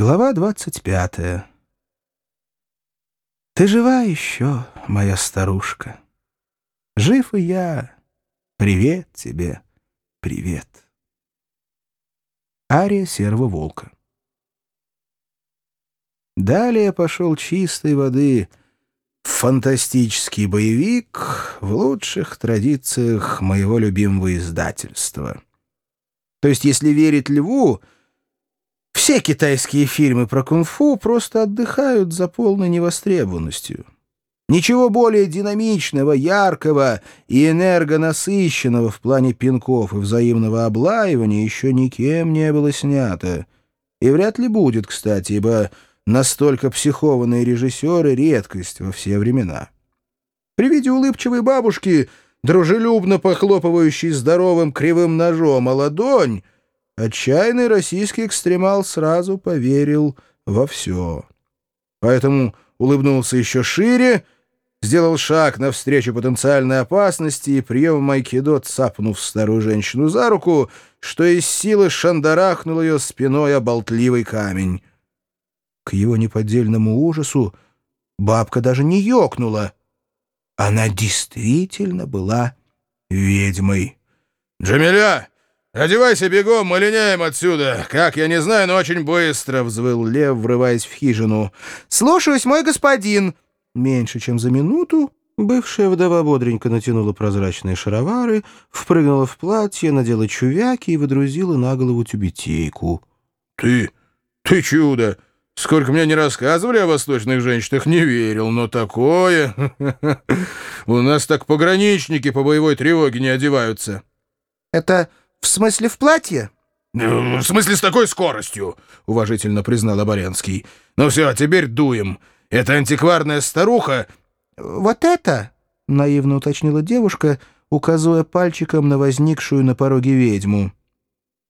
Глава двадцать пятая. Ты жива еще, моя старушка? Жив и я. Привет тебе, привет. Ария серого волка. Далее пошел чистой воды фантастический боевик в лучших традициях моего любимого издательства. То есть, если верить Льву, все китайские фильмы про кунг-фу просто отдыхают за полной невостребованностью. Ничего более динамичного, яркого и энергонасыщенного в плане пинков и взаимного облаивания еще никем не было снято. И вряд ли будет, кстати, ибо настолько психованные режиссеры — редкость во все времена. При виде улыбчивой бабушки, дружелюбно похлопывающей здоровым кривым ножом, а ладонь — отчаянный российский экстремал сразу поверил во все. Поэтому улыбнулся еще шире, сделал шаг навстречу потенциальной опасности и прием айкидо, цапнув старую женщину за руку, что из силы шандарахнул ее спиной о болтливый камень. К его неподдельному ужасу бабка даже не ёкнула. Она действительно была ведьмой. «Джамиля!» «Одевайся бегом, мы линяем отсюда. Как, я не знаю, но очень быстро», — взвыл лев, врываясь в хижину. «Слушаюсь, мой господин!» Меньше чем за минуту бывшая вдова бодренько натянула прозрачные шаровары, впрыгнула в платье, надела чувяки и выдрузила на голову тюбетейку. «Ты... ты чудо! Сколько мне не рассказывали о восточных женщинах, не верил, но такое... У нас так пограничники по боевой тревоге не одеваются». «Это...» «В смысле в платье?» «Ну, «В смысле с такой скоростью», — уважительно признал Оболенский. «Ну все, теперь дуем. Это антикварная старуха...» «Вот это?» — наивно уточнила девушка, указывая пальчиком на возникшую на пороге ведьму.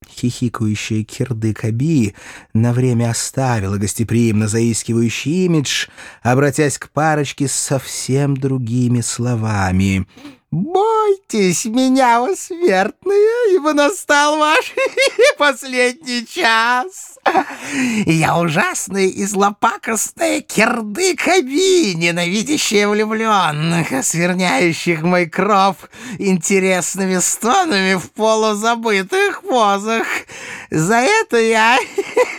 Хихикающая кирдык Аби на время оставила гостеприимно заискивающий имидж, обратясь к парочке с совсем другими словами — «Бойтесь меня, о смертные, ибо настал ваш последний час. Я ужасная и злопакостная кирдык-аби, ненавидящая влюбленных, осверняющих мой кров интересными стонами в полузабытых позах. За это я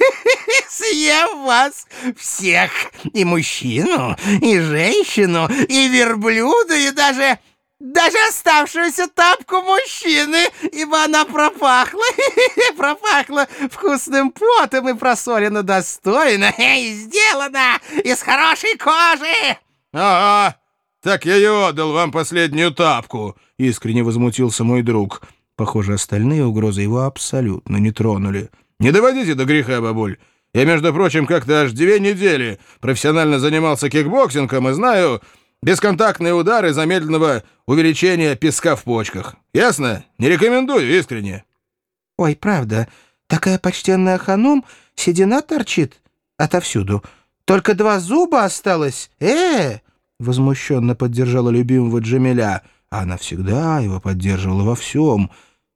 съем вас всех, и мужчину, и женщину, и верблюда, и даже...» Даже оставшуюся тапку мужчины, ибо она пропахла, пропахла вкусным потом и просолена достойно, и сделана из хорошей кожи. Ага, так я и отдал вам последнюю тапку, искренне возмутился мой друг. Похоже, остальные угрозы его абсолютно не тронули. Не доводите до греха, бабуль. Я, между прочим, как-то аж две недели профессионально занимался кикбоксингом и знаю, Бесконтактные удары замедленного увеличения песка в почках. Ясно? Не рекомендую, искренне. Ой, правда, такая почтенная ханум седина торчит отовсюду. Только два зуба осталось. Э, возмущенно поддержала любимого Джамиля. Она всегда его поддерживала во всем.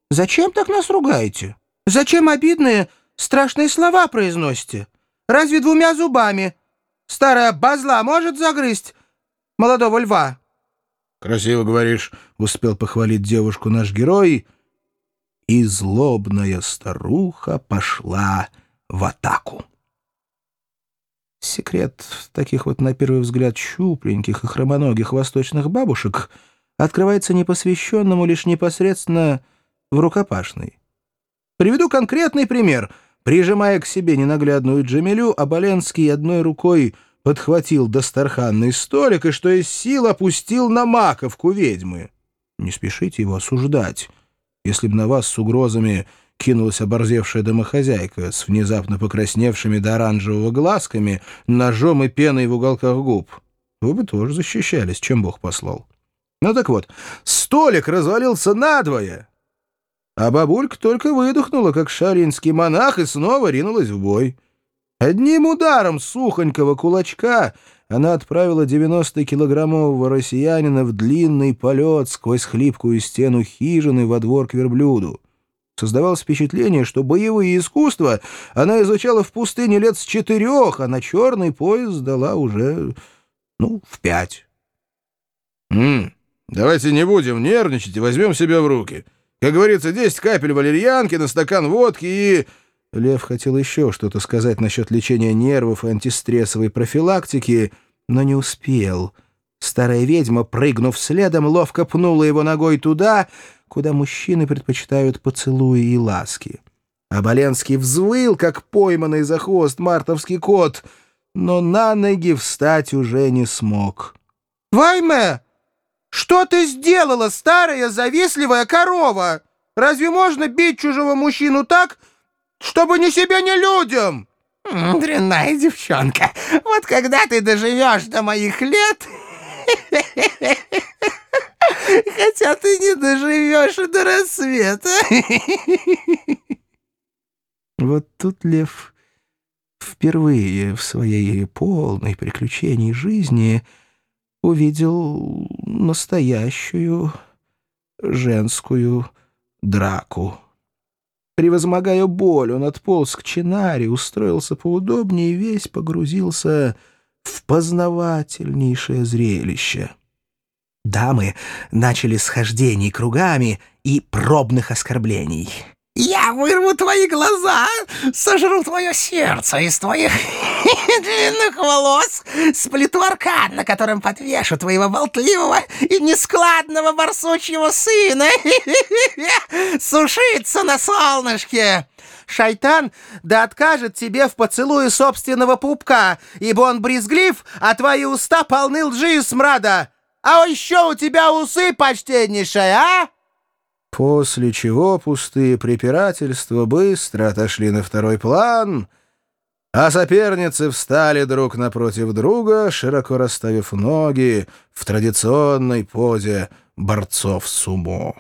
Зачем так нас ругаете? Зачем обидные, страшные слова произносите? Разве двумя зубами? Старая базла может загрызть молодого льва». «Красиво говоришь», — успел похвалить девушку наш герой, и злобная старуха пошла в атаку. Секрет таких вот, на первый взгляд, щупленьких и хромоногих восточных бабушек открывается непосвященному лишь непосредственно в рукопашной. Приведу конкретный пример. Прижимая к себе ненаглядную Джамилю, Аболенский одной рукой подхватил достарханный столик и что из сил опустил на маковку ведьмы. Не спешите его осуждать. Если бы на вас с угрозами кинулась оборзевшая домохозяйка с внезапно покрасневшими до оранжевого глазками, ножом и пеной в уголках губ, вы бы тоже защищались, чем Бог послал. Ну так вот, столик развалился надвое, а бабулька только выдохнула, как шаринский монах, и снова ринулась в бой. Одним ударом сухонького кулачка она отправила 90-килограммового россиянина в длинный полет сквозь хлипкую стену хижины во двор к верблюду. Создавалось впечатление, что боевые искусства она изучала в пустыне лет с четырех, а на черный пояс сдала уже, ну, в пять. «М -м, давайте не будем нервничать и возьмем себя в руки. Как говорится, 10 капель валерьянки на стакан водки и...» Лев хотел еще что-то сказать насчет лечения нервов и антистрессовой профилактики, но не успел. Старая ведьма, прыгнув следом, ловко пнула его ногой туда, куда мужчины предпочитают поцелуи и ласки. Аболенский взвыл, как пойманный за хвост мартовский кот, но на ноги встать уже не смог. «Вайме, что ты сделала, старая завистливая корова? Разве можно бить чужого мужчину так, чтобы ни себе, ни людям?» «Дрянная девчонка, вот когда ты доживешь до моих лет...» Хотя ты не доживешь до рассвета. Вот тут Лев впервые в своей полной приключений жизни увидел настоящую женскую драку. Превозмогая боль, он отполз к чинаре, устроился поудобнее и весь погрузился в познавательнейшее зрелище. Дамы начали схождений кругами и пробных оскорблений. «Я вырву твои глаза, сожру твое сердце из твоих длинных волос, сплету аркан, на котором подвешу твоего болтливого и нескладного барсучьего сына, сушиться на солнышке!» Шайтан да откажет тебе в поцелуе собственного пупка, ибо он брезглив, а твои уста полны лжи и смрада. А еще у тебя усы, почтеннейшая, а?» После чего пустые препирательства быстро отошли на второй план, а соперницы встали друг напротив друга, широко расставив ноги в традиционной позе борцов сумо.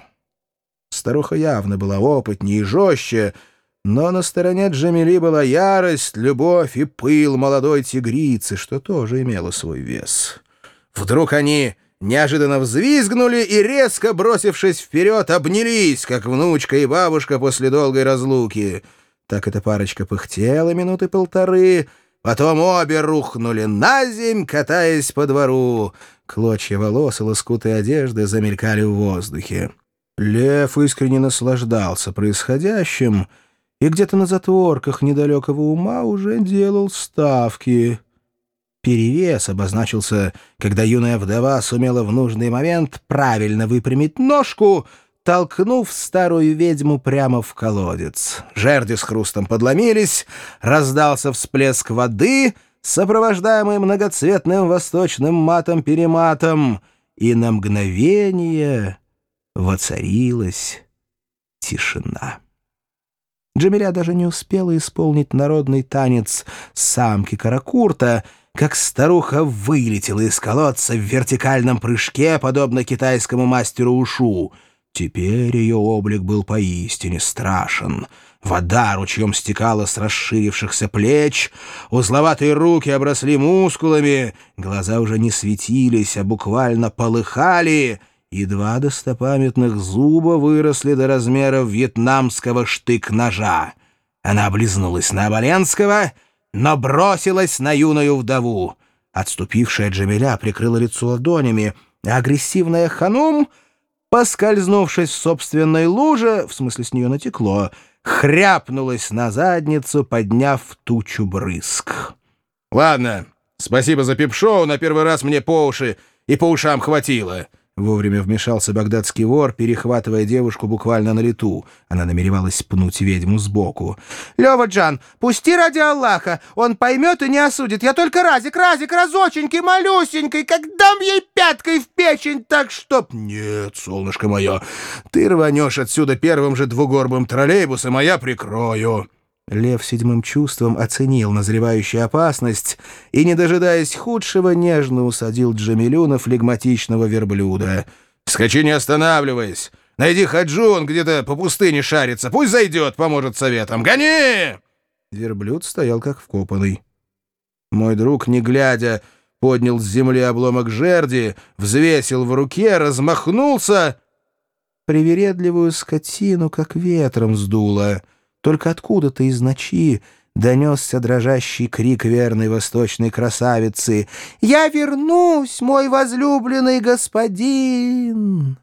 Старуха явно была опытнее и жестче, но на стороне Джамили была ярость, любовь и пыл молодой тигрицы, что тоже имело свой вес. Вдруг они неожиданно взвизгнули и, резко бросившись вперед, обнялись, как внучка и бабушка после долгой разлуки. Так эта парочка пыхтела минуты полторы, потом обе рухнули на земь, катаясь по двору. Клочья волос и лоскуты одежды замелькали в воздухе. Лев искренне наслаждался происходящим и где-то на затворках недалекого ума уже делал ставки — Перевес обозначился, когда юная вдова сумела в нужный момент правильно выпрямить ножку, толкнув старую ведьму прямо в колодец. Жерди с хрустом подломились, раздался всплеск воды, сопровождаемый многоцветным восточным матом-перематом, и на мгновение воцарилась тишина. Джамиля даже не успела исполнить народный танец самки Каракурта — как старуха вылетела из колодца в вертикальном прыжке, подобно китайскому мастеру Ушу. Теперь ее облик был поистине страшен. Вода ручьем стекала с расширившихся плеч, узловатые руки обросли мускулами, глаза уже не светились, а буквально полыхали, и два достопамятных зуба выросли до размера вьетнамского штык-ножа. Она облизнулась на Оболенского — но бросилась на юную вдову. Отступившая Джамиля прикрыла лицо ладонями, а агрессивная Ханум, поскользнувшись в собственной луже, в смысле с нее натекло, хряпнулась на задницу, подняв тучу брызг. «Ладно, спасибо за пип-шоу, на первый раз мне по уши и по ушам хватило». Вовремя вмешался багдадский вор, перехватывая девушку буквально на лету. Она намеревалась пнуть ведьму сбоку. «Лёва Джан, пусти ради Аллаха! Он поймет и не осудит. Я только разик, разик, разоченький, малюсенький, как дам ей пяткой в печень, так чтоб...» «Нет, солнышко мое, ты рванешь отсюда первым же двугорбым троллейбусом, а я прикрою». Лев седьмым чувством оценил назревающую опасность и, не дожидаясь худшего, нежно усадил Джамилю флегматичного верблюда. «Скачи, не останавливаясь! Найди Хаджун, где-то по пустыне шарится, пусть зайдет, поможет советом! Гони!» Верблюд стоял как вкопанный. Мой друг, не глядя, поднял с земли обломок жерди, взвесил в руке, размахнулся привередливую скотину как ветром сдуло. Только откуда-то из ночи донесся дрожащий крик верной восточной красавицы «Я вернусь, мой возлюбленный господин!»